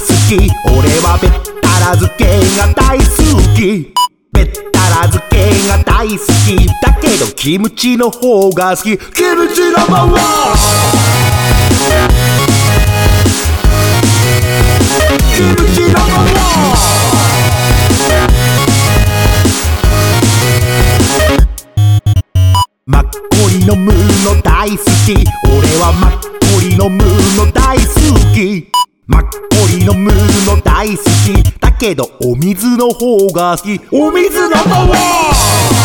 好き。俺はべったら漬けが大好き。べったら漬けが大好き。だけどキムチの方が好き。キムチナンバーワンキムチナンバーワンマッコリのムーの大好き。俺はマッマッコリ飲むの大好き。だけどお水の方が好き。お水ナンバー！